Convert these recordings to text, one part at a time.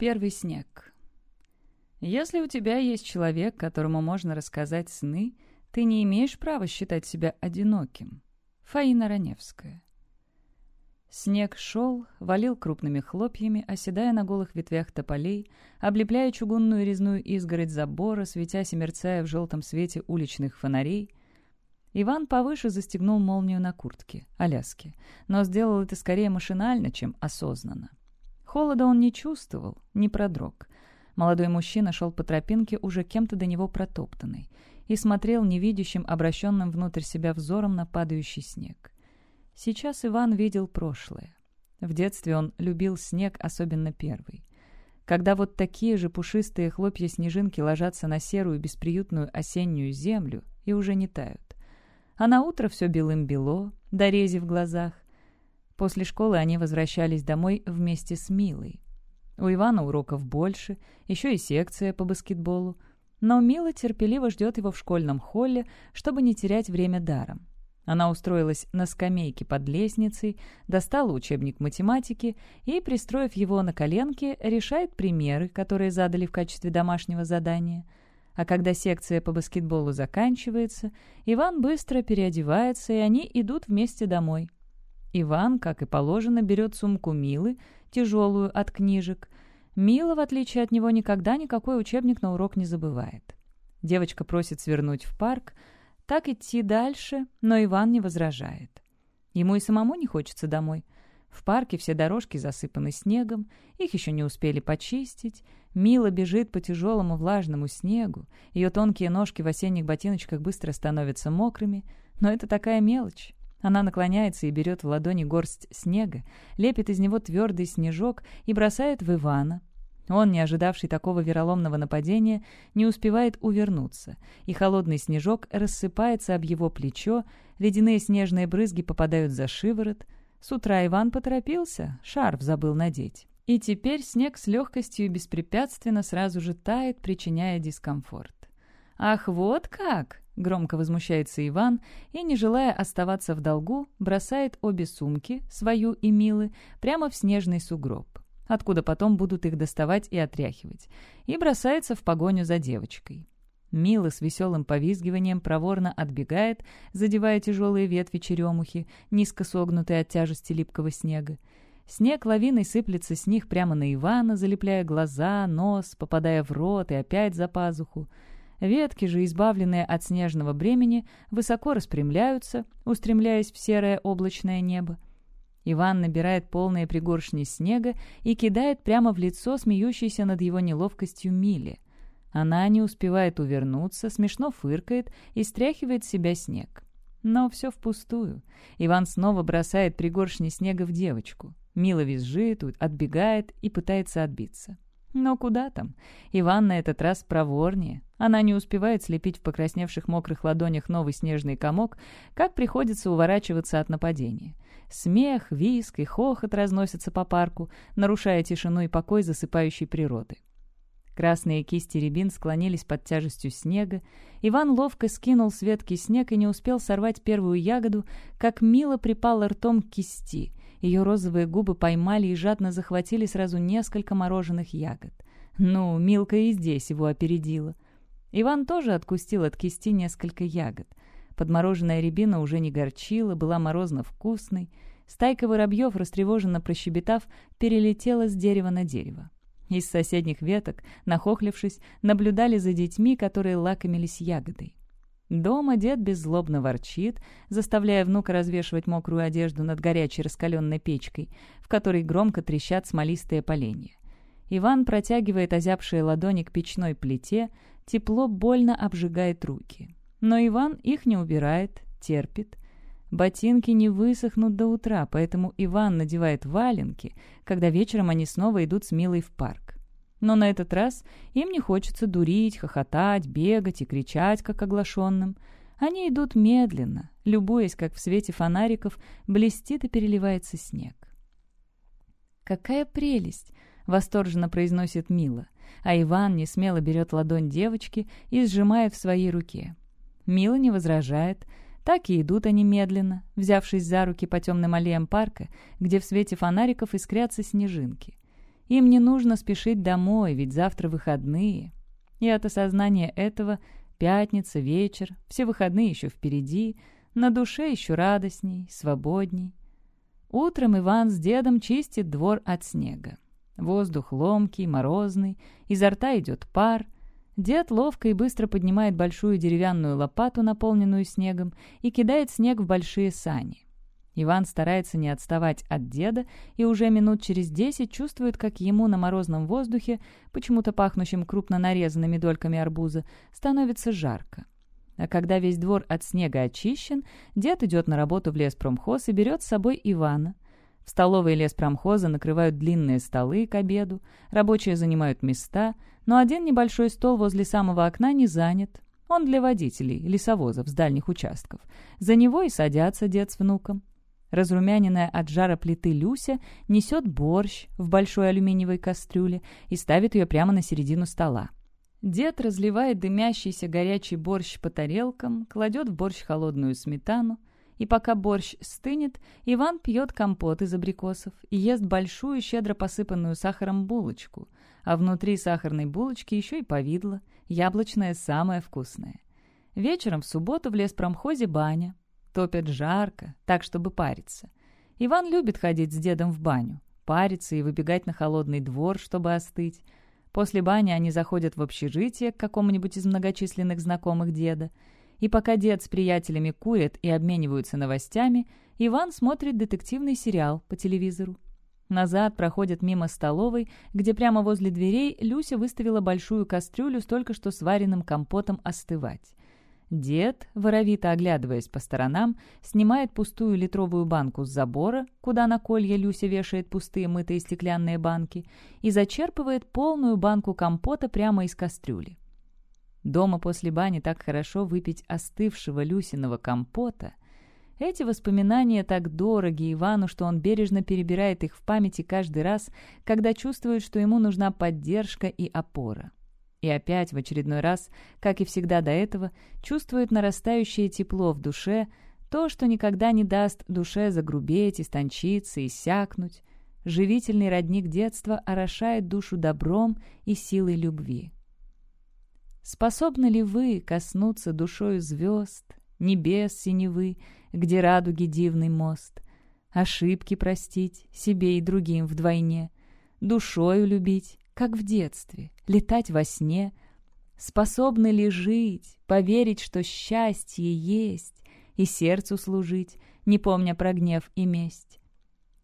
первый снег. Если у тебя есть человек, которому можно рассказать сны, ты не имеешь права считать себя одиноким. Фаина Раневская. Снег шел, валил крупными хлопьями, оседая на голых ветвях тополей, облепляя чугунную резную изгородь забора, светясь и мерцая в желтом свете уличных фонарей. Иван повыше застегнул молнию на куртке, Аляске, но сделал это скорее машинально, чем осознанно. Холода он не чувствовал, не продрог. Молодой мужчина шел по тропинке, уже кем-то до него протоптанный, и смотрел невидящим, обращенным внутрь себя взором на падающий снег. Сейчас Иван видел прошлое. В детстве он любил снег, особенно первый. Когда вот такие же пушистые хлопья-снежинки ложатся на серую бесприютную осеннюю землю и уже не тают. А на утро все белым-бело, дорези в глазах. После школы они возвращались домой вместе с Милой. У Ивана уроков больше, еще и секция по баскетболу. Но Мила терпеливо ждет его в школьном холле, чтобы не терять время даром. Она устроилась на скамейке под лестницей, достала учебник математики и, пристроив его на коленке, решает примеры, которые задали в качестве домашнего задания. А когда секция по баскетболу заканчивается, Иван быстро переодевается, и они идут вместе домой. Иван, как и положено, берет сумку Милы, тяжелую от книжек. Мила, в отличие от него, никогда никакой учебник на урок не забывает. Девочка просит свернуть в парк, так идти дальше, но Иван не возражает. Ему и самому не хочется домой. В парке все дорожки засыпаны снегом, их еще не успели почистить. Мила бежит по тяжелому влажному снегу, ее тонкие ножки в осенних ботиночках быстро становятся мокрыми, но это такая мелочь. Она наклоняется и берет в ладони горсть снега, лепит из него твердый снежок и бросает в Ивана, он, не ожидавший такого вероломного нападения, не успевает увернуться, и холодный снежок рассыпается об его плечо, ледяные снежные брызги попадают за шиворот. С утра Иван поторопился, шарф забыл надеть. И теперь снег с легкостью и беспрепятственно сразу же тает, причиняя дискомфорт. «Ах, вот как!» — громко возмущается Иван и, не желая оставаться в долгу, бросает обе сумки, свою и Милы, прямо в снежный сугроб откуда потом будут их доставать и отряхивать, и бросается в погоню за девочкой. Мила с веселым повизгиванием проворно отбегает, задевая тяжелые ветви черемухи, низко согнутые от тяжести липкого снега. Снег лавиной сыплется с них прямо на Ивана, залепляя глаза, нос, попадая в рот и опять за пазуху. Ветки же, избавленные от снежного бремени, высоко распрямляются, устремляясь в серое облачное небо. Иван набирает полные пригоршни снега и кидает прямо в лицо смеющейся над его неловкостью Миле. Она не успевает увернуться, смешно фыркает и стряхивает с себя снег. Но все впустую. Иван снова бросает пригоршни снега в девочку. Мила визжит, отбегает и пытается отбиться. Но куда там? Иван на этот раз проворнее. Она не успевает слепить в покрасневших мокрых ладонях новый снежный комок, как приходится уворачиваться от нападения. Смех, виск и хохот разносятся по парку, нарушая тишину и покой засыпающей природы. Красные кисти рябин склонились под тяжестью снега. Иван ловко скинул с ветки снег и не успел сорвать первую ягоду, как мило припал ртом к кисти — ее розовые губы поймали и жадно захватили сразу несколько мороженых ягод. Ну, Милка и здесь его опередила. Иван тоже откустил от кисти несколько ягод. Подмороженная рябина уже не горчила, была морозно-вкусной. Стайка воробьев, растревоженно прощебетав, перелетела с дерева на дерево. Из соседних веток, нахохлившись, наблюдали за детьми, которые лакомились ягодой. Дома дед беззлобно ворчит, заставляя внука развешивать мокрую одежду над горячей раскаленной печкой, в которой громко трещат смолистые поленья. Иван протягивает озябшие ладони к печной плите, тепло больно обжигает руки. Но Иван их не убирает, терпит. Ботинки не высохнут до утра, поэтому Иван надевает валенки, когда вечером они снова идут с Милой в парк. Но на этот раз им не хочется дурить, хохотать, бегать и кричать, как оглашенным. Они идут медленно, любуясь, как в свете фонариков блестит и переливается снег. «Какая прелесть!» — восторженно произносит Мила, а Иван не смело берет ладонь девочки и сжимает в своей руке. Мила не возражает, так и идут они медленно, взявшись за руки по темным аллеям парка, где в свете фонариков искрятся снежинки. Им не нужно спешить домой, ведь завтра выходные. И от осознания этого пятница, вечер, все выходные еще впереди, на душе еще радостней, свободней. Утром Иван с дедом чистит двор от снега. Воздух ломкий, морозный, изо рта идет пар. Дед ловко и быстро поднимает большую деревянную лопату, наполненную снегом, и кидает снег в большие сани. Иван старается не отставать от деда и уже минут через десять чувствует, как ему на морозном воздухе, почему-то пахнущим крупно нарезанными дольками арбуза, становится жарко. А когда весь двор от снега очищен, дед идет на работу в леспромхоз и берет с собой Ивана. В столовой леспромхоза накрывают длинные столы к обеду, рабочие занимают места, но один небольшой стол возле самого окна не занят. Он для водителей, лесовозов с дальних участков. За него и садятся дед с внуком. Разрумяненная от жара плиты Люся несет борщ в большой алюминиевой кастрюле и ставит ее прямо на середину стола. Дед разливает дымящийся горячий борщ по тарелкам, кладет в борщ холодную сметану, и пока борщ стынет, Иван пьет компот из абрикосов и ест большую, щедро посыпанную сахаром булочку, а внутри сахарной булочки еще и повидло, яблочное самое вкусное. Вечером в субботу в леспромхозе баня. Топят жарко, так, чтобы париться. Иван любит ходить с дедом в баню, париться и выбегать на холодный двор, чтобы остыть. После бани они заходят в общежитие к какому-нибудь из многочисленных знакомых деда. И пока дед с приятелями курят и обмениваются новостями, Иван смотрит детективный сериал по телевизору. Назад проходят мимо столовой, где прямо возле дверей Люся выставила большую кастрюлю с только что сваренным компотом остывать. Дед, воровито оглядываясь по сторонам, снимает пустую литровую банку с забора, куда на колье Люся вешает пустые мытые стеклянные банки, и зачерпывает полную банку компота прямо из кастрюли. Дома после бани так хорошо выпить остывшего Люсиного компота. Эти воспоминания так дороги Ивану, что он бережно перебирает их в памяти каждый раз, когда чувствует, что ему нужна поддержка и опора. И опять в очередной раз, как и всегда до этого, чувствует нарастающее тепло в душе, то, что никогда не даст душе загрубеть, истончиться, иссякнуть. Живительный родник детства орошает душу добром и силой любви. Способны ли вы коснуться душою звезд, небес синевы, где радуги дивный мост, ошибки простить себе и другим вдвойне, душою любить, как в детстве, летать во сне? Способны ли жить, поверить, что счастье есть, и сердцу служить, не помня про гнев и месть?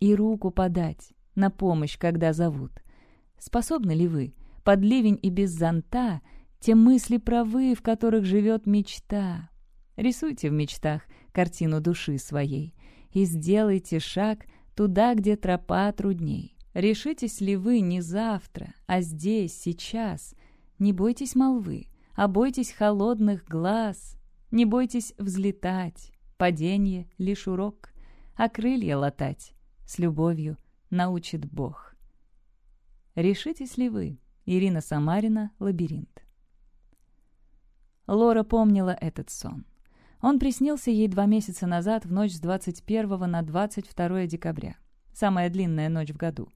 И руку подать на помощь, когда зовут? Способны ли вы, под ливень и без зонта, те мысли правы, в которых живет мечта? Рисуйте в мечтах картину души своей и сделайте шаг туда, где тропа трудней. Решитесь ли вы не завтра, а здесь, сейчас? Не бойтесь молвы, а бойтесь холодных глаз. Не бойтесь взлетать, падение — лишь урок, а крылья латать с любовью научит Бог. Решитесь ли вы? Ирина Самарина, «Лабиринт». Лора помнила этот сон. Он приснился ей два месяца назад в ночь с 21 на 22 декабря. Самая длинная ночь в году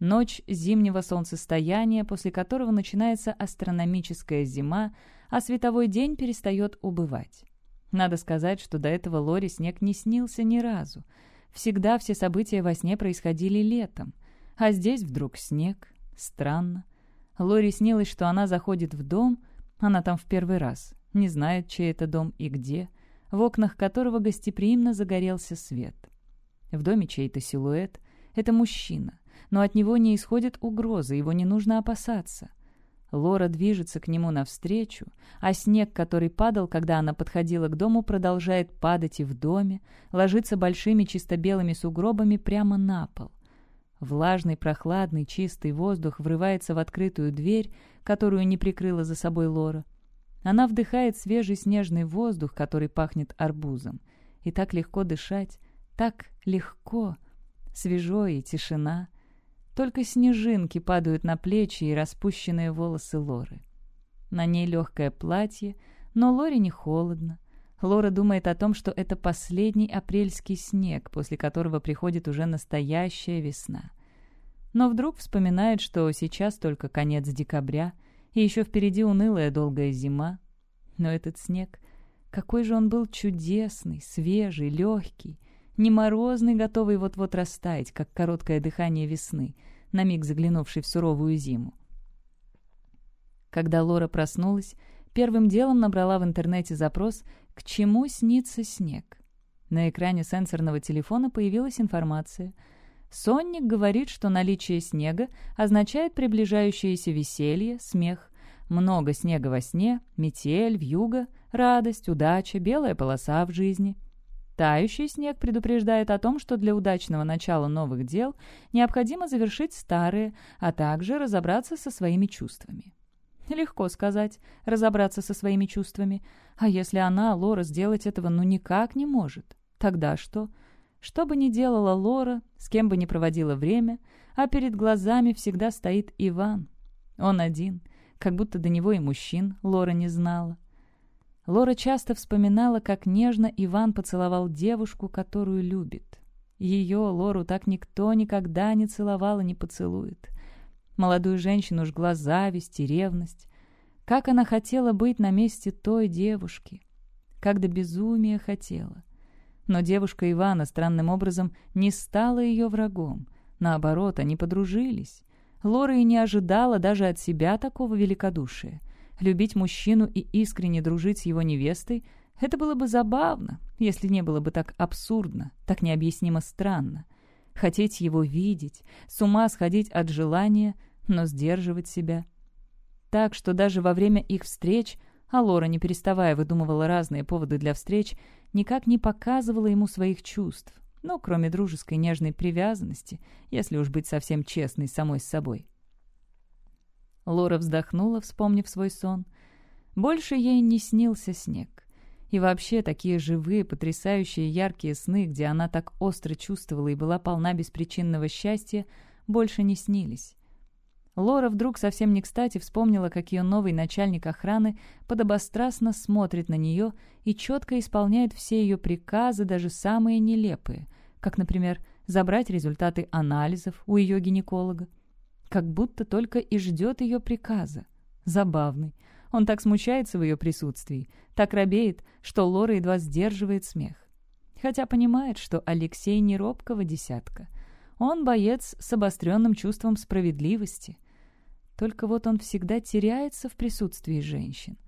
ночь зимнего солнцестояния, после которого начинается астрономическая зима, а световой день перестает убывать. Надо сказать, что до этого Лори снег не снился ни разу. Всегда все события во сне происходили летом. А здесь вдруг снег. Странно. Лори снилось, что она заходит в дом, она там в первый раз, не знает, чей это дом и где, в окнах которого гостеприимно загорелся свет. В доме чей-то силуэт. Это мужчина но от него не исходит угрозы, его не нужно опасаться. Лора движется к нему навстречу, а снег, который падал, когда она подходила к дому, продолжает падать и в доме, ложится большими чисто-белыми сугробами прямо на пол. Влажный, прохладный, чистый воздух врывается в открытую дверь, которую не прикрыла за собой Лора. Она вдыхает свежий снежный воздух, который пахнет арбузом. И так легко дышать, так легко, свежо и тишина — только снежинки падают на плечи и распущенные волосы Лоры. На ней легкое платье, но Лоре не холодно. Лора думает о том, что это последний апрельский снег, после которого приходит уже настоящая весна. но вдруг вспоминает, что сейчас только конец декабря, и еще впереди унылая долгая зима. Но этот снег, какой же он был чудесный, свежий, легкий, не морозный, готовый вот-вот растаять, как короткое дыхание весны, на миг заглянувший в суровую зиму. Когда Лора проснулась, первым делом набрала в интернете запрос «К чему снится снег?». На экране сенсорного телефона появилась информация. Сонник говорит, что наличие снега означает приближающееся веселье, смех, много снега во сне, метель, вьюга, радость, удача, белая полоса в жизни. Тающий снег предупреждает о том, что для удачного начала новых дел необходимо завершить старые, а также разобраться со своими чувствами. Легко сказать, разобраться со своими чувствами. А если она, Лора, сделать этого ну никак не может? Тогда что? Что бы ни делала Лора, с кем бы ни проводила время, а перед глазами всегда стоит Иван. Он один, как будто до него и мужчин Лора не знала. Лора часто вспоминала, как нежно Иван поцеловал девушку, которую любит. Ее, Лору, так никто никогда не целовал и не поцелует. Молодую женщину жгла зависть и ревность. Как она хотела быть на месте той девушки. Как до безумия хотела. Но девушка Ивана странным образом не стала ее врагом. Наоборот, они подружились. Лора и не ожидала даже от себя такого великодушия. Любить мужчину и искренне дружить с его невестой — это было бы забавно, если не было бы так абсурдно, так необъяснимо странно. Хотеть его видеть, с ума сходить от желания — но сдерживать себя. Так что даже во время их встреч, а Лора, не переставая, выдумывала разные поводы для встреч, никак не показывала ему своих чувств, ну, кроме дружеской нежной привязанности, если уж быть совсем честной самой с собой. Лора вздохнула, вспомнив свой сон. Больше ей не снился снег. И вообще такие живые, потрясающие, яркие сны, где она так остро чувствовала и была полна беспричинного счастья, больше не снились. Лора вдруг совсем не кстати вспомнила, как ее новый начальник охраны подобострастно смотрит на нее и четко исполняет все ее приказы, даже самые нелепые, как, например, забрать результаты анализов у ее гинеколога. Как будто только и ждет ее приказа. Забавный. Он так смущается в ее присутствии, так робеет, что Лора едва сдерживает смех. Хотя понимает, что Алексей не робкого десятка — он боец с обостренным чувством справедливости. Только вот он всегда теряется в присутствии женщин.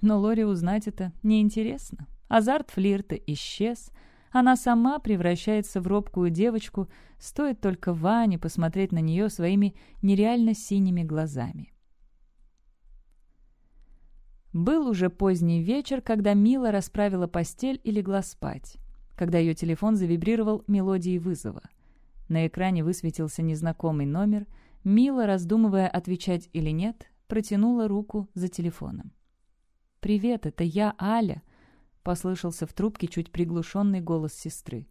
Но Лори узнать это неинтересно. Азарт флирта исчез. Она сама превращается в робкую девочку, стоит только Ване посмотреть на нее своими нереально синими глазами. Был уже поздний вечер, когда Мила расправила постель и легла спать, когда ее телефон завибрировал мелодией вызова. На экране высветился незнакомый номер. Мила, раздумывая, отвечать или нет, протянула руку за телефоном. «Привет, это я, Аля», — послышался в трубке чуть приглушенный голос сестры.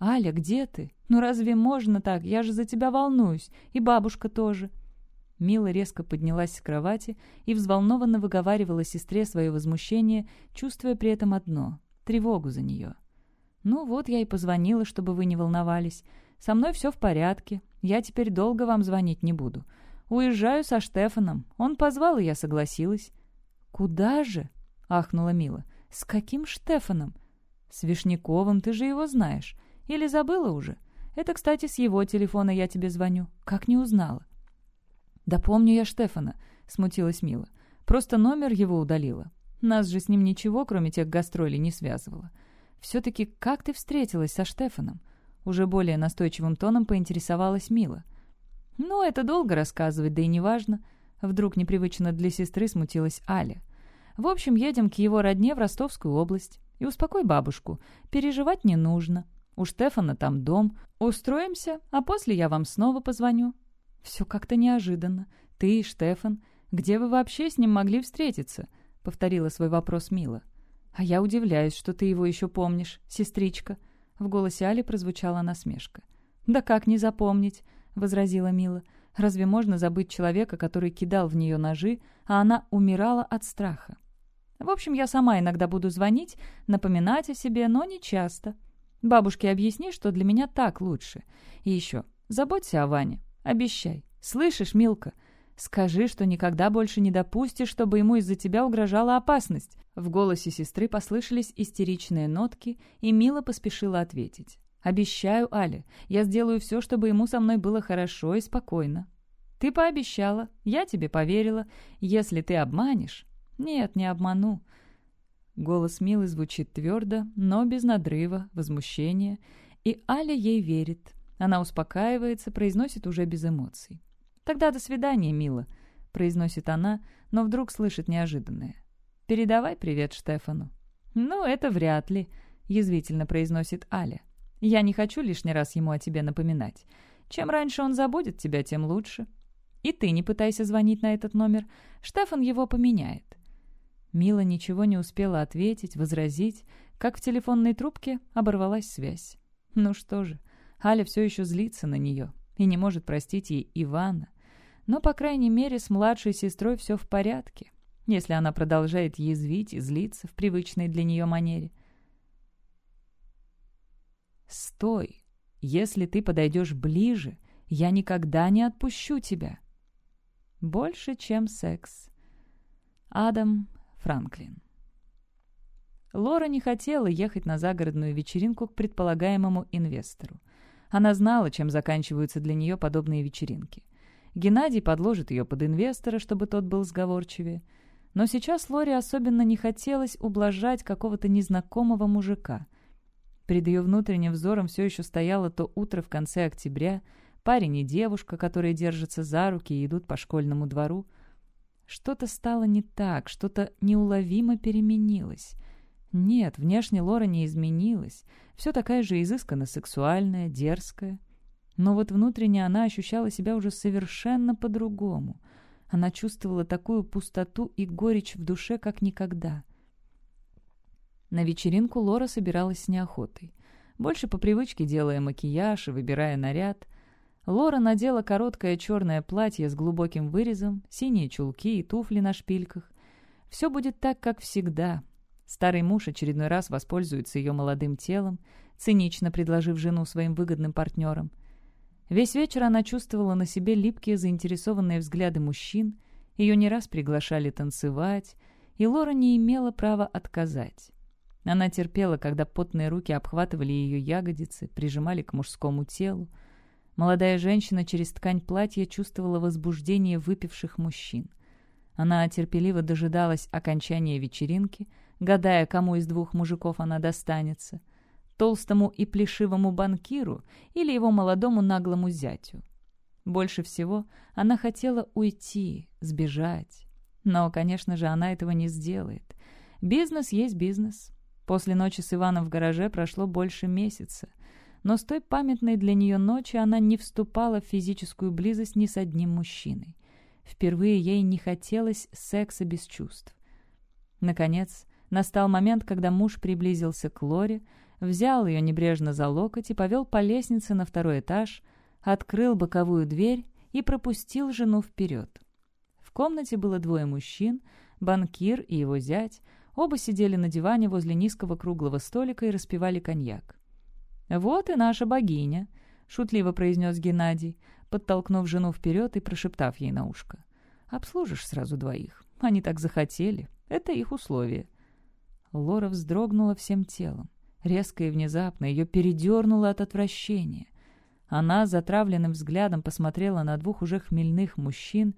«Аля, где ты? Ну разве можно так? Я же за тебя волнуюсь. И бабушка тоже». Мила резко поднялась с кровати и взволнованно выговаривала сестре свое возмущение, чувствуя при этом одно — тревогу за нее. «Ну вот я и позвонила, чтобы вы не волновались. Со мной все в порядке. Я теперь долго вам звонить не буду. Уезжаю со Штефаном. Он позвал, и я согласилась». «Куда же?» — ахнула Мила. «С каким Штефаном?» «С Вишняковым, ты же его знаешь. Или забыла уже? Это, кстати, с его телефона я тебе звоню. Как не узнала?» «Да помню я Штефана», — смутилась Мила. «Просто номер его удалила. Нас же с ним ничего, кроме тех гастролей, не связывало. Все-таки как ты встретилась со Штефаном? Уже более настойчивым тоном поинтересовалась Мила. «Ну, это долго рассказывать, да и неважно». Вдруг непривычно для сестры смутилась Аля. «В общем, едем к его родне в Ростовскую область. И успокой бабушку, переживать не нужно. У Штефана там дом. Устроимся, а после я вам снова позвоню». «Все как-то неожиданно. Ты и Штефан. Где вы вообще с ним могли встретиться?» — повторила свой вопрос Мила. «А я удивляюсь, что ты его еще помнишь, сестричка», в голосе Али прозвучала насмешка. «Да как не запомнить?» — возразила Мила. «Разве можно забыть человека, который кидал в нее ножи, а она умирала от страха? В общем, я сама иногда буду звонить, напоминать о себе, но не часто. Бабушке объясни, что для меня так лучше. И еще, заботься о Ване. Обещай. Слышишь, Милка? Скажи, что никогда больше не допустишь, чтобы ему из-за тебя угрожала опасность». В голосе сестры послышались истеричные нотки, и Мила поспешила ответить. «Обещаю, Аля, я сделаю все, чтобы ему со мной было хорошо и спокойно». «Ты пообещала, я тебе поверила. Если ты обманешь...» «Нет, не обману». Голос Милы звучит твердо, но без надрыва, возмущения, и Аля ей верит. Она успокаивается, произносит уже без эмоций. «Тогда до свидания, Мила», — произносит она, но вдруг слышит неожиданное. «Передавай привет Штефану». «Ну, это вряд ли», — язвительно произносит Аля. «Я не хочу лишний раз ему о тебе напоминать. Чем раньше он забудет тебя, тем лучше. И ты не пытайся звонить на этот номер. Штефан его поменяет». Мила ничего не успела ответить, возразить, как в телефонной трубке оборвалась связь. Ну что же, Аля все еще злится на нее и не может простить ей Ивана. Но, по крайней мере, с младшей сестрой все в порядке, если она продолжает язвить и злиться в привычной для нее манере. «Стой! Если ты подойдешь ближе, я никогда не отпущу тебя!» Больше, чем секс. Адам Франклин. Лора не хотела ехать на загородную вечеринку к предполагаемому инвестору. Она знала, чем заканчиваются для нее подобные вечеринки. Геннадий подложит ее под инвестора, чтобы тот был сговорчивее. Но сейчас Лоре особенно не хотелось ублажать какого-то незнакомого мужика. Перед ее внутренним взором все еще стояло то утро в конце октября — Парень и девушка, которые держатся за руки и идут по школьному двору. Что-то стало не так, что-то неуловимо переменилось. Нет, внешне Лора не изменилась. Все такая же изысканно сексуальная, дерзкая. Но вот внутренне она ощущала себя уже совершенно по-другому. Она чувствовала такую пустоту и горечь в душе, как никогда. На вечеринку Лора собиралась с неохотой. Больше по привычке делая макияж и выбирая наряд. Лора надела короткое черное платье с глубоким вырезом, синие чулки и туфли на шпильках. Все будет так, как всегда. Старый муж очередной раз воспользуется ее молодым телом, цинично предложив жену своим выгодным партнерам. Весь вечер она чувствовала на себе липкие заинтересованные взгляды мужчин, ее не раз приглашали танцевать, и Лора не имела права отказать. Она терпела, когда потные руки обхватывали ее ягодицы, прижимали к мужскому телу, Молодая женщина через ткань платья чувствовала возбуждение выпивших мужчин. Она терпеливо дожидалась окончания вечеринки, гадая, кому из двух мужиков она достанется — толстому и плешивому банкиру или его молодому наглому зятю. Больше всего она хотела уйти, сбежать. Но, конечно же, она этого не сделает. Бизнес есть бизнес. После ночи с Иваном в гараже прошло больше месяца — но с той памятной для нее ночи она не вступала в физическую близость ни с одним мужчиной. Впервые ей не хотелось секса без чувств. Наконец, настал момент, когда муж приблизился к Лоре, взял ее небрежно за локоть и повел по лестнице на второй этаж, открыл боковую дверь и пропустил жену вперед. В комнате было двое мужчин, банкир и его зять, оба сидели на диване возле низкого круглого столика и распивали коньяк. «Вот и наша богиня», — шутливо произнес Геннадий, подтолкнув жену вперед и прошептав ей на ушко. «Обслужишь сразу двоих. Они так захотели. Это их условие». Лора вздрогнула всем телом. Резко и внезапно ее передернуло от отвращения. Она затравленным взглядом посмотрела на двух уже хмельных мужчин.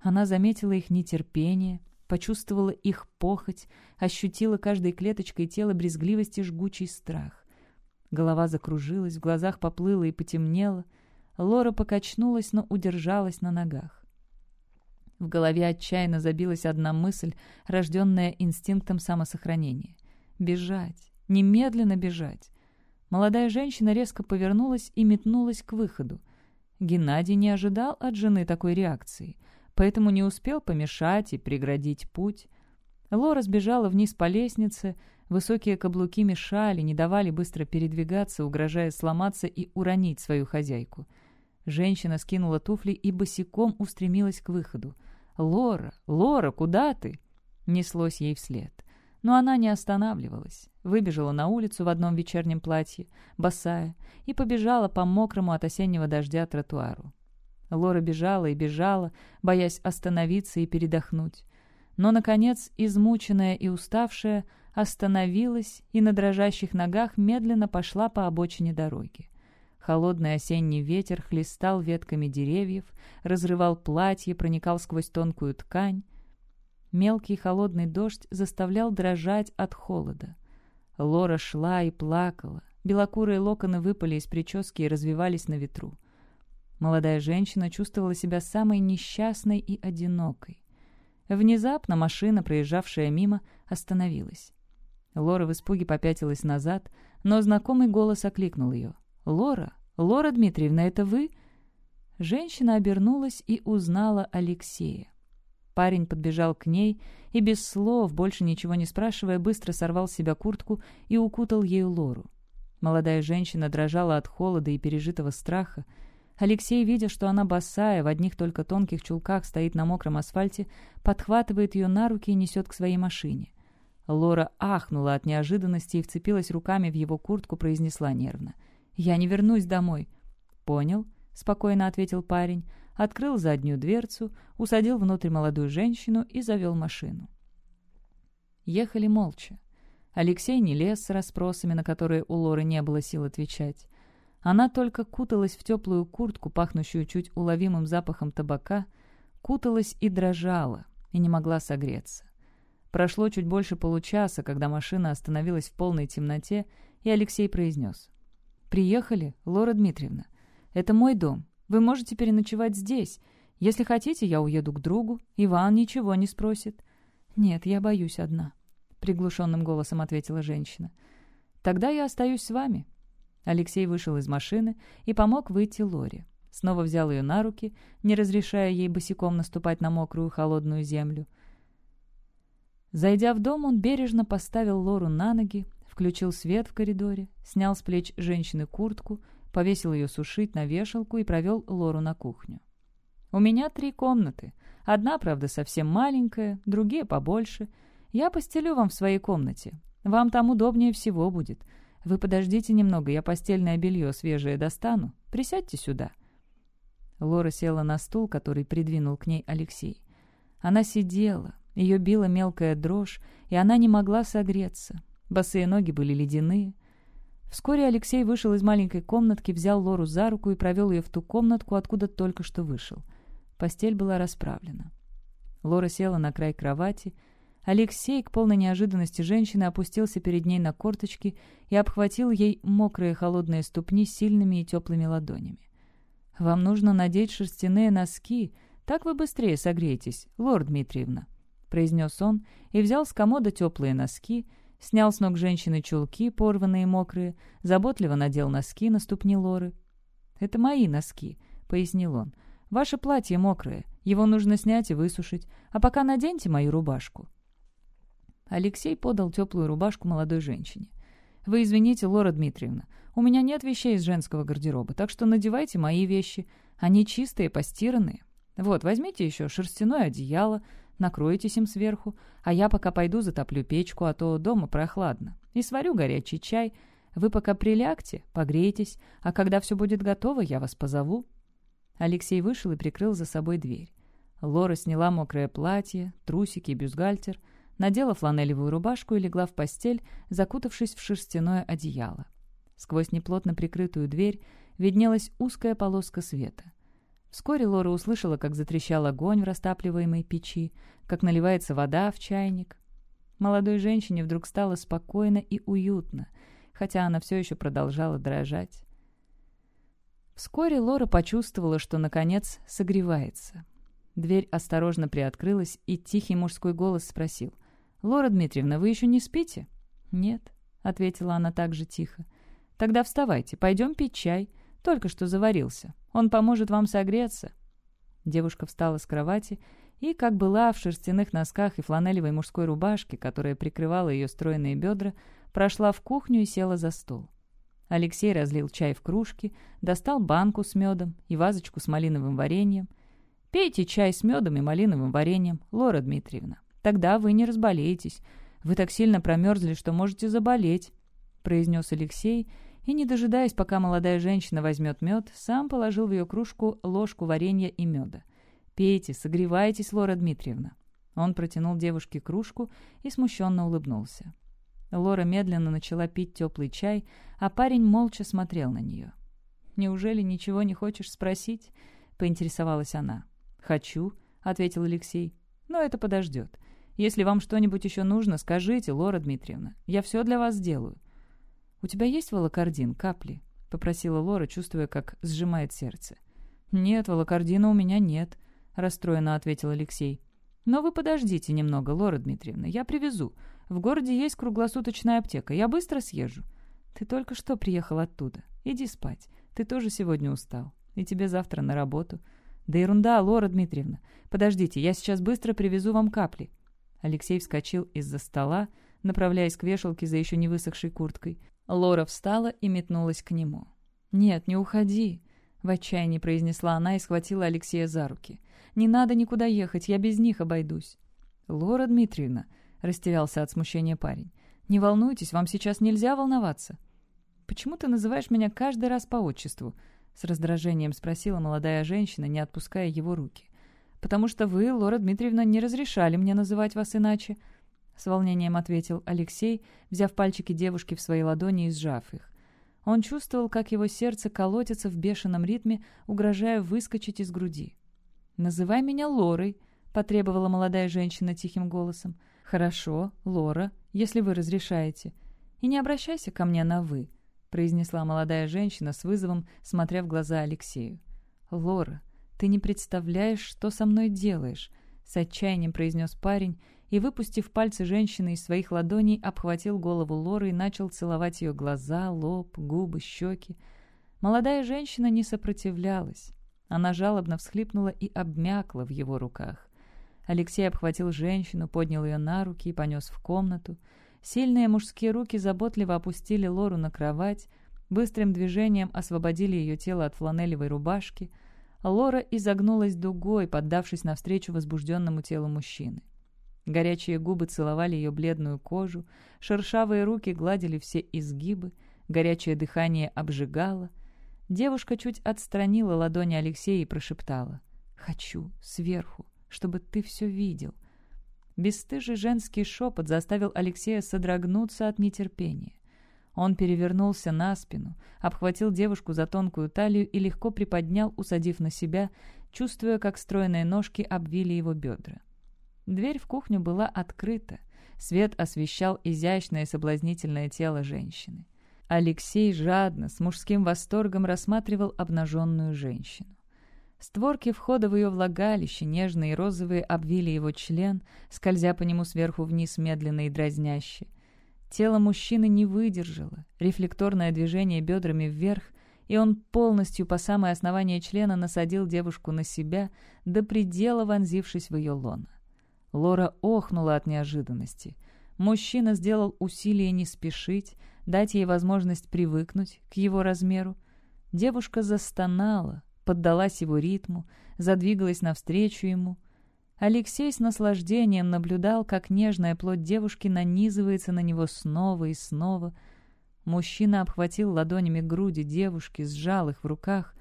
Она заметила их нетерпение, почувствовала их похоть, ощутила каждой клеточкой тела брезгливости жгучий страх. Голова закружилась, в глазах поплыла и потемнело. Лора покачнулась, но удержалась на ногах. В голове отчаянно забилась одна мысль, рожденная инстинктом самосохранения. Бежать. Немедленно бежать. Молодая женщина резко повернулась и метнулась к выходу. Геннадий не ожидал от жены такой реакции, поэтому не успел помешать и преградить путь. Лора сбежала вниз по лестнице, Высокие каблуки мешали, не давали быстро передвигаться, угрожая сломаться и уронить свою хозяйку. Женщина скинула туфли и босиком устремилась к выходу. «Лора! Лора, куда ты?» Неслось ей вслед. Но она не останавливалась. Выбежала на улицу в одном вечернем платье, босая, и побежала по мокрому от осеннего дождя тротуару. Лора бежала и бежала, боясь остановиться и передохнуть. Но, наконец, измученная и уставшая, остановилась и на дрожащих ногах медленно пошла по обочине дороги. Холодный осенний ветер хлестал ветками деревьев, разрывал платье, проникал сквозь тонкую ткань. Мелкий холодный дождь заставлял дрожать от холода. Лора шла и плакала. Белокурые локоны выпали из прически и развивались на ветру. Молодая женщина чувствовала себя самой несчастной и одинокой. Внезапно машина, проезжавшая мимо, остановилась. Лора в испуге попятилась назад, но знакомый голос окликнул ее. «Лора! Лора Дмитриевна, это вы?» Женщина обернулась и узнала Алексея. Парень подбежал к ней и без слов, больше ничего не спрашивая, быстро сорвал с себя куртку и укутал ею Лору. Молодая женщина дрожала от холода и пережитого страха. Алексей, видя, что она босая, в одних только тонких чулках стоит на мокром асфальте, подхватывает ее на руки и несет к своей машине. Лора ахнула от неожиданности и вцепилась руками в его куртку, произнесла нервно. «Я не вернусь домой». «Понял», — спокойно ответил парень, открыл заднюю дверцу, усадил внутрь молодую женщину и завел машину. Ехали молча. Алексей не лез с расспросами, на которые у Лоры не было сил отвечать. Она только куталась в теплую куртку, пахнущую чуть уловимым запахом табака, куталась и дрожала, и не могла согреться. Прошло чуть больше получаса, когда машина остановилась в полной темноте, и Алексей произнес. «Приехали, Лора Дмитриевна. Это мой дом. Вы можете переночевать здесь. Если хотите, я уеду к другу. Иван ничего не спросит». «Нет, я боюсь одна», — приглушенным голосом ответила женщина. «Тогда я остаюсь с вами. Алексей вышел из машины и помог выйти Лоре. Снова взял ее на руки, не разрешая ей босиком наступать на мокрую холодную землю. Зайдя в дом, он бережно поставил Лору на ноги, включил свет в коридоре, снял с плеч женщины куртку, повесил ее сушить на вешалку и провел Лору на кухню. «У меня три комнаты. Одна, правда, совсем маленькая, другие побольше. Я постелю вам в своей комнате. Вам там удобнее всего будет. «Вы подождите немного, я постельное белье свежее достану. Присядьте сюда». Лора села на стул, который придвинул к ней Алексей. Она сидела, ее била мелкая дрожь, и она не могла согреться. Босые ноги были ледяные. Вскоре Алексей вышел из маленькой комнатки, взял Лору за руку и провел ее в ту комнатку, откуда только что вышел. Постель была расправлена. Лора села на край кровати, Алексей, к полной неожиданности женщины, опустился перед ней на корточки и обхватил ей мокрые холодные ступни сильными и теплыми ладонями. «Вам нужно надеть шерстяные носки, так вы быстрее согреетесь, лорд Дмитриевна», — произнес он и взял с комода теплые носки, снял с ног женщины чулки, порванные и мокрые, заботливо надел носки на ступни Лоры. «Это мои носки», — пояснил он. «Ваше платье мокрое, его нужно снять и высушить, а пока наденьте мою рубашку». Алексей подал теплую рубашку молодой женщине. «Вы извините, Лора Дмитриевна, у меня нет вещей из женского гардероба, так что надевайте мои вещи. Они чистые, постиранные. Вот, возьмите еще шерстяное одеяло, накройтесь им сверху, а я пока пойду затоплю печку, а то дома прохладно, и сварю горячий чай. Вы пока прилягте, погрейтесь, а когда все будет готово, я вас позову». Алексей вышел и прикрыл за собой дверь. Лора сняла мокрое платье, трусики и бюстгальтер — надела фланелевую рубашку и легла в постель, закутавшись в шерстяное одеяло. Сквозь неплотно прикрытую дверь виднелась узкая полоска света. Вскоре Лора услышала, как затрещал огонь в растапливаемой печи, как наливается вода в чайник. Молодой женщине вдруг стало спокойно и уютно, хотя она все еще продолжала дрожать. Вскоре Лора почувствовала, что, наконец, согревается. Дверь осторожно приоткрылась, и тихий мужской голос спросил — «Лора Дмитриевна, вы еще не спите?» «Нет», — ответила она также тихо. «Тогда вставайте, пойдем пить чай. Только что заварился. Он поможет вам согреться». Девушка встала с кровати и, как была в шерстяных носках и фланелевой мужской рубашке, которая прикрывала ее стройные бедра, прошла в кухню и села за стол. Алексей разлил чай в кружки, достал банку с медом и вазочку с малиновым вареньем. «Пейте чай с медом и малиновым вареньем, Лора Дмитриевна». Тогда вы не разболеетесь. Вы так сильно промерзли, что можете заболеть», — произнес Алексей и, не дожидаясь, пока молодая женщина возьмет мед, сам положил в ее кружку ложку варенья и меда. «Пейте, согревайтесь, Лора Дмитриевна». Он протянул девушке кружку и смущенно улыбнулся. Лора медленно начала пить теплый чай, а парень молча смотрел на нее. «Неужели ничего не хочешь спросить?» — поинтересовалась она. «Хочу», — ответил Алексей. «Но это подождет. Если вам что-нибудь еще нужно, скажите, Лора Дмитриевна. Я все для вас сделаю». «У тебя есть волокордин, капли?» — попросила Лора, чувствуя, как сжимает сердце. «Нет, волокордина у меня нет», — расстроенно ответил Алексей. «Но вы подождите немного, Лора Дмитриевна, я привезу. В городе есть круглосуточная аптека, я быстро съезжу». «Ты только что приехал оттуда. Иди спать. Ты тоже сегодня устал. И тебе завтра на работу». «Да ерунда, Лора Дмитриевна. Подождите, я сейчас быстро привезу вам капли». Алексей вскочил из-за стола, направляясь к вешалке за еще не высохшей курткой. Лора встала и метнулась к нему. «Нет, не уходи», — в отчаянии произнесла она и схватила Алексея за руки. «Не надо никуда ехать, я без них обойдусь». «Лора Дмитриевна», — растерялся от смущения парень, — «не волнуйтесь, вам сейчас нельзя волноваться». «Почему ты называешь меня каждый раз по отчеству?» — с раздражением спросила молодая женщина, не отпуская его руки. «Потому что вы, Лора Дмитриевна, не разрешали мне называть вас иначе», — с волнением ответил Алексей, взяв пальчики девушки в свои ладони и сжав их. Он чувствовал, как его сердце колотится в бешеном ритме, угрожая выскочить из груди. «Называй меня Лорой», — потребовала молодая женщина тихим голосом. «Хорошо, Лора, если вы разрешаете. И не обращайся ко мне на «вы», — произнесла молодая женщина с вызовом, смотря в глаза Алексею. «Лора, ты не представляешь, что со мной делаешь», — с отчаянием произнес парень и, выпустив пальцы женщины из своих ладоней, обхватил голову Лоры и начал целовать ее глаза, лоб, губы, щеки. Молодая женщина не сопротивлялась. Она жалобно всхлипнула и обмякла в его руках. Алексей обхватил женщину, поднял ее на руки и понес в комнату. Сильные мужские руки заботливо опустили Лору на кровать, быстрым движением освободили ее тело от фланелевой рубашки. Лора изогнулась дугой, поддавшись навстречу возбужденному телу мужчины. Горячие губы целовали ее бледную кожу, шершавые руки гладили все изгибы, горячее дыхание обжигало. Девушка чуть отстранила ладони Алексея и прошептала «Хочу, сверху, чтобы ты все видел». Бесстыжий женский шепот заставил Алексея содрогнуться от нетерпения. Он перевернулся на спину, обхватил девушку за тонкую талию и легко приподнял, усадив на себя, чувствуя, как стройные ножки обвили его бедра. Дверь в кухню была открыта. Свет освещал изящное и соблазнительное тело женщины. Алексей жадно, с мужским восторгом рассматривал обнаженную женщину. Створки входа в ее влагалище, нежные и розовые, обвили его член, скользя по нему сверху вниз медленно и дразняще. Тело мужчины не выдержало, рефлекторное движение бедрами вверх, и он полностью по самое основание члена насадил девушку на себя, до предела вонзившись в ее лоно. Лора охнула от неожиданности. Мужчина сделал усилие не спешить, дать ей возможность привыкнуть к его размеру. Девушка застонала, поддалась его ритму, задвигалась навстречу ему. Алексей с наслаждением наблюдал, как нежная плоть девушки нанизывается на него снова и снова. Мужчина обхватил ладонями груди девушки, сжал их в руках.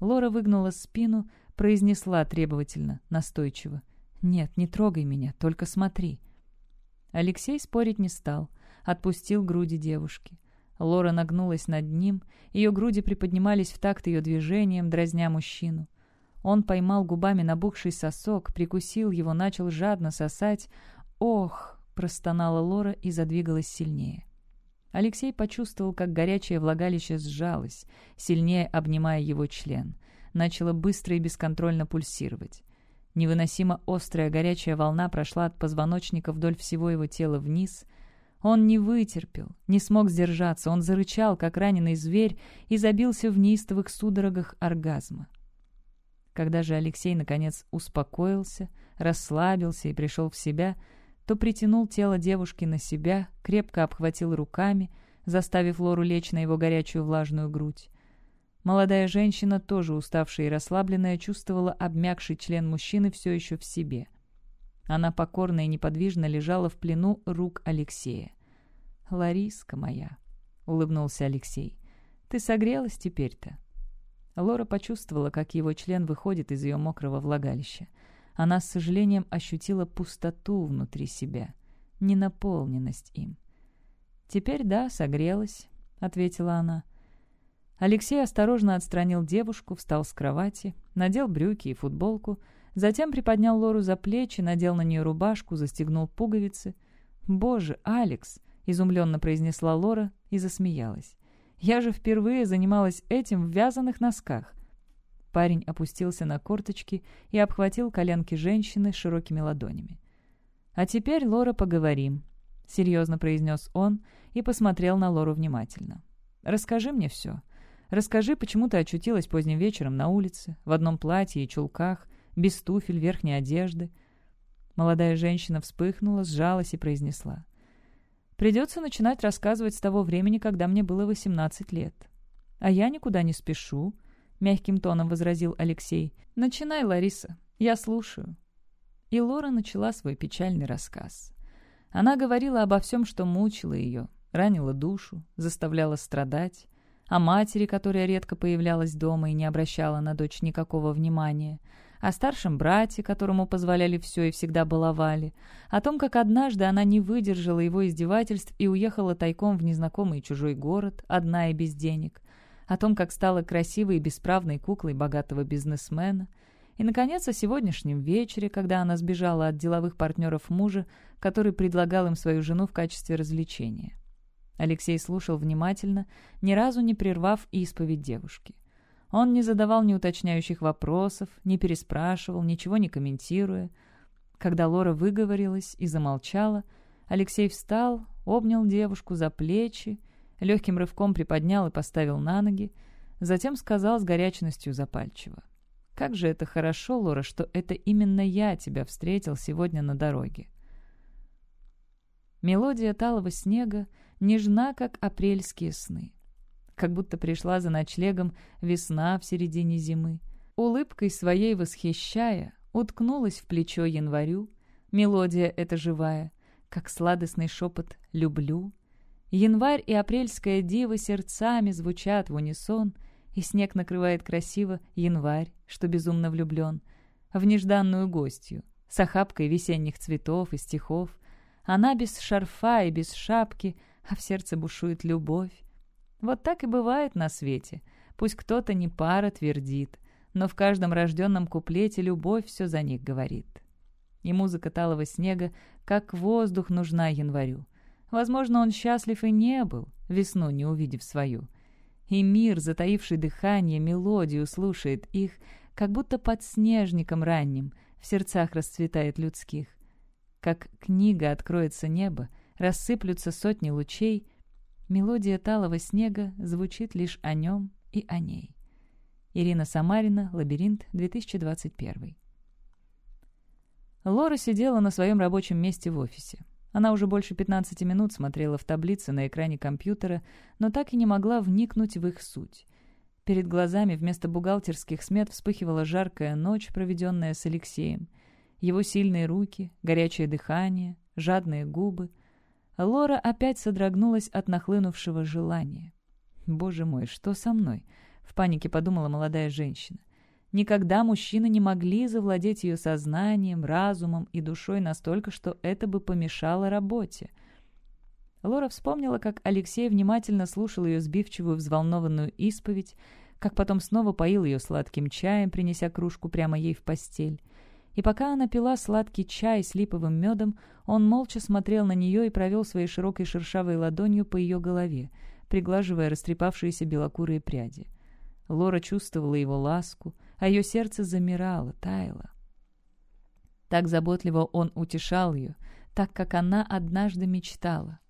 Лора выгнула спину, произнесла требовательно, настойчиво. «Нет, не трогай меня, только смотри». Алексей спорить не стал, отпустил груди девушки. Лора нагнулась над ним, ее груди приподнимались в такт ее движением, дразня мужчину. Он поймал губами набухший сосок, прикусил его, начал жадно сосать. «Ох!» — простонала Лора и задвигалась сильнее. Алексей почувствовал, как горячее влагалище сжалось, сильнее обнимая его член. Начало быстро и бесконтрольно пульсировать. Невыносимо острая горячая волна прошла от позвоночника вдоль всего его тела вниз — он не вытерпел, не смог сдержаться, он зарычал, как раненый зверь, и забился в неистовых судорогах оргазма. Когда же Алексей, наконец, успокоился, расслабился и пришел в себя, то притянул тело девушки на себя, крепко обхватил руками, заставив Лору лечь на его горячую влажную грудь. Молодая женщина, тоже уставшая и расслабленная, чувствовала обмякший член мужчины все еще в себе — она покорно и неподвижно лежала в плену рук Алексея. «Лариска моя», — улыбнулся Алексей, Ты согрелась теперь-то?» Лора почувствовала, как его член выходит из ее мокрого влагалища. Она с сожалением ощутила пустоту внутри себя, ненаполненность им. «Теперь да, согрелась», — ответила она. Алексей осторожно отстранил девушку, встал с кровати, надел брюки и футболку, затем приподнял Лору за плечи, надел на нее рубашку, застегнул пуговицы. «Боже, Алекс!» — изумленно произнесла Лора и засмеялась. «Я же впервые занималась этим в вязаных носках». Парень опустился на корточки и обхватил коленки женщины широкими ладонями. «А теперь, Лора, поговорим», — серьезно произнес он и посмотрел на Лору внимательно. «Расскажи мне все. Расскажи, почему ты очутилась поздним вечером на улице, в одном платье и чулках, без туфель, верхней одежды». Молодая женщина вспыхнула, сжалась и произнесла. «Придется начинать рассказывать с того времени, когда мне было 18 лет. А я никуда не спешу», — мягким тоном возразил Алексей. «Начинай, Лариса, я слушаю». И Лора начала свой печальный рассказ. Она говорила обо всем, что мучило ее, ранило душу, заставляло страдать, о матери, которая редко появлялась дома и не обращала на дочь никакого внимания, о старшем брате, которому позволяли все и всегда баловали, о том, как однажды она не выдержала его издевательств и уехала тайком в незнакомый чужой город, одна и без денег, о том, как стала красивой и бесправной куклой богатого бизнесмена, и, наконец, о сегодняшнем вечере, когда она сбежала от деловых партнеров мужа, который предлагал им свою жену в качестве развлечения. Алексей слушал внимательно, ни разу не прервав исповедь девушки. Он не задавал ни уточняющих вопросов, не переспрашивал, ничего не комментируя. Когда Лора выговорилась и замолчала, Алексей встал, обнял девушку за плечи, легким рывком приподнял и поставил на ноги, затем сказал с горячностью запальчиво. «Как же это хорошо, Лора, что это именно я тебя встретил сегодня на дороге». Мелодия талого снега нежна, как апрельские сны. Как будто пришла за ночлегом весна в середине зимы. Улыбкой своей восхищая, уткнулась в плечо январю. Мелодия эта живая, как сладостный шепот «люблю». Январь и апрельская дива сердцами звучат в унисон, и снег накрывает красиво январь, что безумно влюблен, в нежданную гостью, с охапкой весенних цветов и стихов. Она без шарфа и без шапки — а в сердце бушует любовь. Вот так и бывает на свете. Пусть кто-то не пара твердит, но в каждом рожденном куплете любовь все за них говорит. И музыка талого снега, как воздух, нужна январю. Возможно, он счастлив и не был, весну не увидев свою. И мир, затаивший дыхание, мелодию слушает их, как будто под снежником ранним в сердцах расцветает людских. Как книга откроется небо, рассыплются сотни лучей, мелодия талого снега звучит лишь о нем и о ней. Ирина Самарина, «Лабиринт», 2021. Лора сидела на своем рабочем месте в офисе. Она уже больше 15 минут смотрела в таблицы на экране компьютера, но так и не могла вникнуть в их суть. Перед глазами вместо бухгалтерских смет вспыхивала жаркая ночь, проведенная с Алексеем. Его сильные руки, горячее дыхание, жадные губы — Лора опять содрогнулась от нахлынувшего желания. «Боже мой, что со мной?» — в панике подумала молодая женщина. Никогда мужчины не могли завладеть ее сознанием, разумом и душой настолько, что это бы помешало работе. Лора вспомнила, как Алексей внимательно слушал ее сбивчивую взволнованную исповедь, как потом снова поил ее сладким чаем, принеся кружку прямо ей в постель. И пока она пила сладкий чай с липовым медом, он молча смотрел на нее и провел своей широкой шершавой ладонью по ее голове, приглаживая растрепавшиеся белокурые пряди. Лора чувствовала его ласку, а ее сердце замирало, таяло. Так заботливо он утешал ее, так, как она однажды мечтала.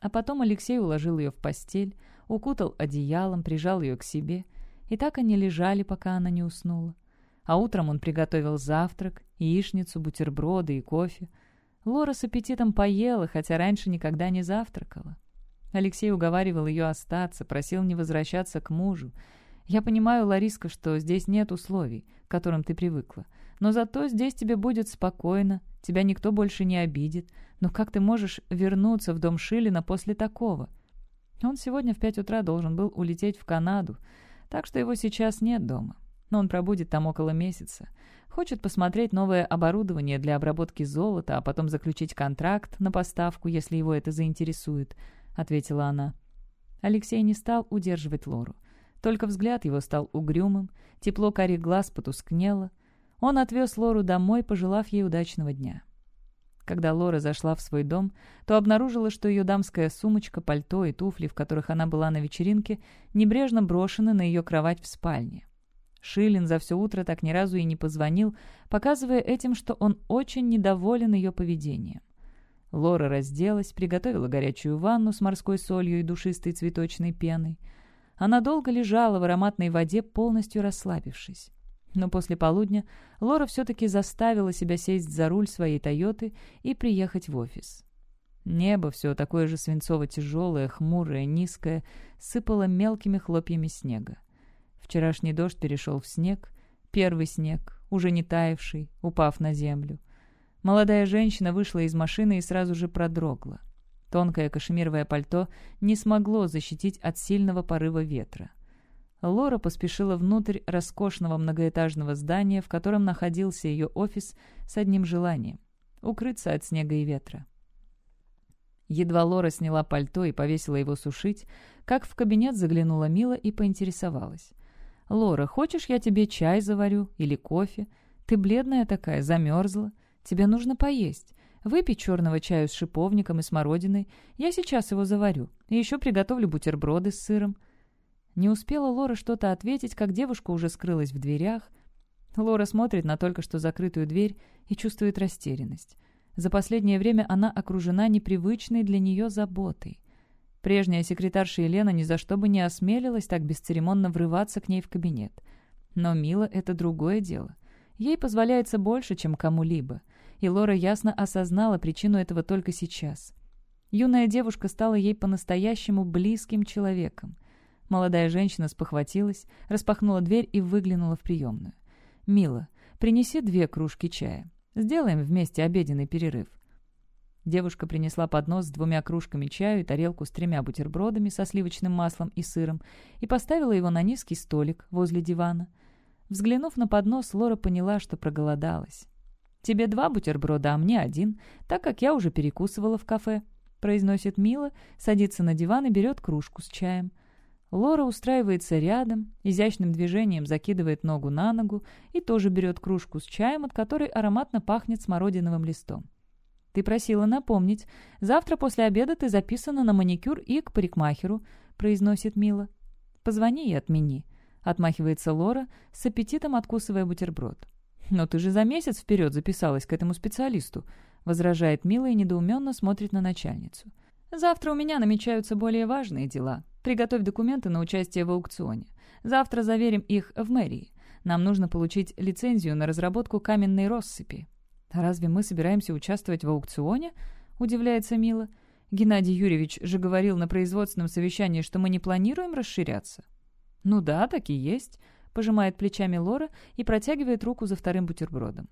А потом Алексей уложил ее в постель, укутал одеялом, прижал ее к себе, и так они лежали, пока она не уснула а утром он приготовил завтрак, яичницу, бутерброды и кофе. Лора с аппетитом поела, хотя раньше никогда не завтракала. Алексей уговаривал ее остаться, просил не возвращаться к мужу. «Я понимаю, Лариска, что здесь нет условий, к которым ты привыкла. Но зато здесь тебе будет спокойно, тебя никто больше не обидит. Но как ты можешь вернуться в дом Шилина после такого?» Он сегодня в пять утра должен был улететь в Канаду, так что его сейчас нет дома. Но он пробудет там около месяца. Хочет посмотреть новое оборудование для обработки золота, а потом заключить контракт на поставку, если его это заинтересует», — ответила она. Алексей не стал удерживать Лору. Только взгляд его стал угрюмым, тепло карих глаз потускнело. Он отвез Лору домой, пожелав ей удачного дня. Когда Лора зашла в свой дом, то обнаружила, что ее дамская сумочка, пальто и туфли, в которых она была на вечеринке, небрежно брошены на ее кровать в спальне. Шилин за все утро так ни разу и не позвонил, показывая этим, что он очень недоволен ее поведением. Лора разделась, приготовила горячую ванну с морской солью и душистой цветочной пеной. Она долго лежала в ароматной воде, полностью расслабившись. Но после полудня Лора все-таки заставила себя сесть за руль своей «Тойоты» и приехать в офис. Небо, все такое же свинцово-тяжелое, хмурое, низкое, сыпало мелкими хлопьями снега. Вчерашний дождь перешел в снег, первый снег, уже не таявший, упав на землю. Молодая женщина вышла из машины и сразу же продрогла. Тонкое кашемировое пальто не смогло защитить от сильного порыва ветра. Лора поспешила внутрь роскошного многоэтажного здания, в котором находился ее офис, с одним желанием — укрыться от снега и ветра. Едва Лора сняла пальто и повесила его сушить, как в кабинет заглянула Мила и поинтересовалась. «Лора, хочешь, я тебе чай заварю или кофе? Ты бледная такая, замерзла. Тебе нужно поесть. Выпей черного чаю с шиповником и смородиной. Я сейчас его заварю. И еще приготовлю бутерброды с сыром». Не успела Лора что-то ответить, как девушка уже скрылась в дверях. Лора смотрит на только что закрытую дверь и чувствует растерянность. За последнее время она окружена непривычной для нее заботой. Прежняя секретарша Елена ни за что бы не осмелилась так бесцеремонно врываться к ней в кабинет. Но Мила — это другое дело. Ей позволяется больше, чем кому-либо. И Лора ясно осознала причину этого только сейчас. Юная девушка стала ей по-настоящему близким человеком. Молодая женщина спохватилась, распахнула дверь и выглянула в приемную. «Мила, принеси две кружки чая. Сделаем вместе обеденный перерыв». Девушка принесла поднос с двумя кружками чаю и тарелку с тремя бутербродами со сливочным маслом и сыром и поставила его на низкий столик возле дивана. Взглянув на поднос, Лора поняла, что проголодалась. «Тебе два бутерброда, а мне один, так как я уже перекусывала в кафе», — произносит Мила, садится на диван и берет кружку с чаем. Лора устраивается рядом, изящным движением закидывает ногу на ногу и тоже берет кружку с чаем, от которой ароматно пахнет смородиновым листом. «Ты просила напомнить. Завтра после обеда ты записана на маникюр и к парикмахеру», — произносит Мила. «Позвони и отмени», — отмахивается Лора, с аппетитом откусывая бутерброд. «Но ты же за месяц вперед записалась к этому специалисту», — возражает Мила и недоуменно смотрит на начальницу. «Завтра у меня намечаются более важные дела», Приготовь документы на участие в аукционе. Завтра заверим их в мэрии. Нам нужно получить лицензию на разработку каменной россыпи». «А разве мы собираемся участвовать в аукционе?» – удивляется Мила. «Геннадий Юрьевич же говорил на производственном совещании, что мы не планируем расширяться». «Ну да, так и есть», – пожимает плечами Лора и протягивает руку за вторым бутербродом.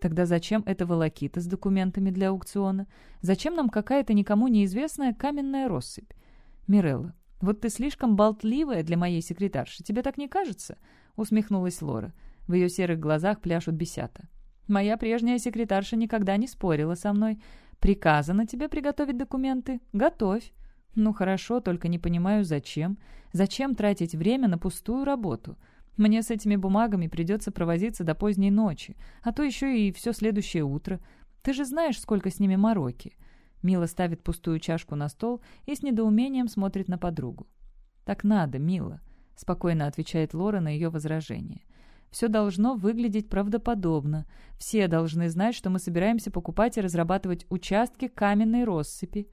Тогда зачем эта волокита с документами для аукциона? Зачем нам какая-то никому неизвестная каменная россыпь? Мирелла, «Вот ты слишком болтливая для моей секретарши, тебе так не кажется?» — усмехнулась Лора. В ее серых глазах пляшут бесята. «Моя прежняя секретарша никогда не спорила со мной. Приказано тебе приготовить документы? Готовь». «Ну хорошо, только не понимаю, зачем. Зачем тратить время на пустую работу? Мне с этими бумагами придется провозиться до поздней ночи, а то еще и все следующее утро. Ты же знаешь, сколько с ними мороки. Мила ставит пустую чашку на стол и с недоумением смотрит на подругу. «Так надо, Мила», — спокойно отвечает Лора на ее возражение. «Все должно выглядеть правдоподобно. Все должны знать, что мы собираемся покупать и разрабатывать участки каменной россыпи».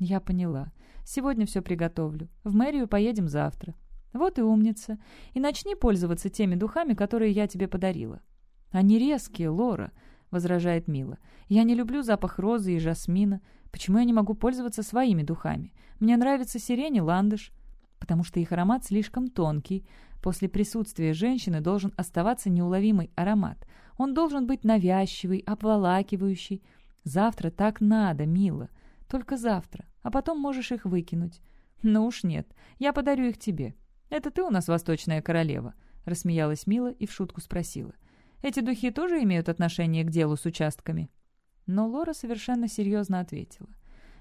«Я поняла. Сегодня все приготовлю. В мэрию поедем завтра. Вот и умница. И начни пользоваться теми духами, которые я тебе подарила». «Они резкие, Лора», — возражает Мила. «Я не люблю запах розы и жасмина. Почему я не могу пользоваться своими духами? Мне нравится сирень и ландыш. Потому что их аромат слишком тонкий. После присутствия женщины должен оставаться неуловимый аромат. Он должен быть навязчивый, обволакивающий. Завтра так надо, мило. Только завтра. А потом можешь их выкинуть. «Ну уж нет, я подарю их тебе. Это ты у нас восточная королева», — рассмеялась Мила и в шутку спросила. «Эти духи тоже имеют отношение к делу с участками?» Но Лора совершенно серьезно ответила.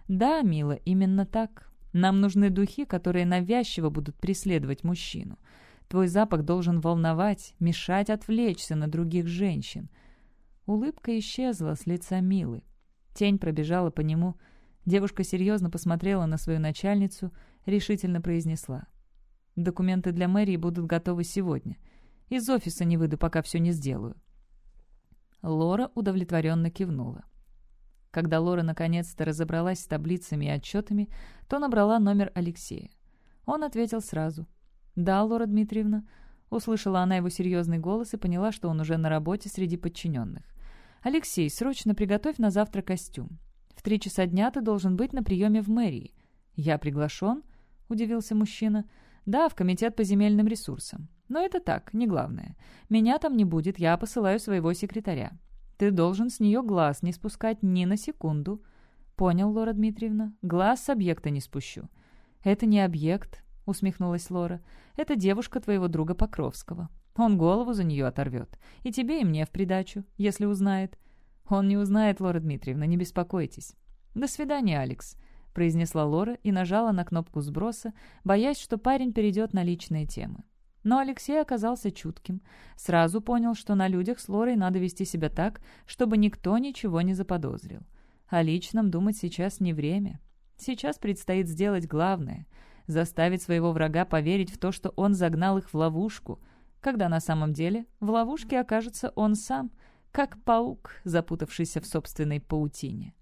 «Да, Мила, именно так. Нам нужны духи, которые навязчиво будут преследовать мужчину. Твой запах должен волновать, мешать отвлечься на других женщин». Улыбка исчезла с лица Милы. Тень пробежала по нему. Девушка серьезно посмотрела на свою начальницу, решительно произнесла. «Документы для мэрии будут готовы сегодня. Из офиса не выйду, пока все не сделаю». Лора удовлетворенно кивнула. Когда Лора наконец-то разобралась с таблицами и отчетами, то набрала номер Алексея. Он ответил сразу. «Да, Лора Дмитриевна». Услышала она его серьезный голос и поняла, что он уже на работе среди подчиненных. «Алексей, срочно приготовь на завтра костюм. В три часа дня ты должен быть на приеме в мэрии». «Я приглашен?» — удивился мужчина. «Да, в комитет по земельным ресурсам. Но это так, не главное. Меня там не будет, я посылаю своего секретаря. Ты должен с нее глаз не спускать ни на секунду». «Понял, Лора Дмитриевна. Глаз с объекта не спущу». «Это не объект», — усмехнулась Лора. «Это девушка твоего друга Покровского. Он голову за нее оторвет. И тебе, и мне в придачу, если узнает». «Он не узнает, Лора Дмитриевна, не беспокойтесь». «До свидания, Алекс», — произнесла Лора и нажала на кнопку сброса, боясь, что парень перейдет на личные темы. Но Алексей оказался чутким. Сразу понял, что на людях с Лорой надо вести себя так, чтобы никто ничего не заподозрил. О личном думать сейчас не время. Сейчас предстоит сделать главное — заставить своего врага поверить в то, что он загнал их в ловушку, когда на самом деле в ловушке окажется он сам, как паук, запутавшийся в собственной паутине.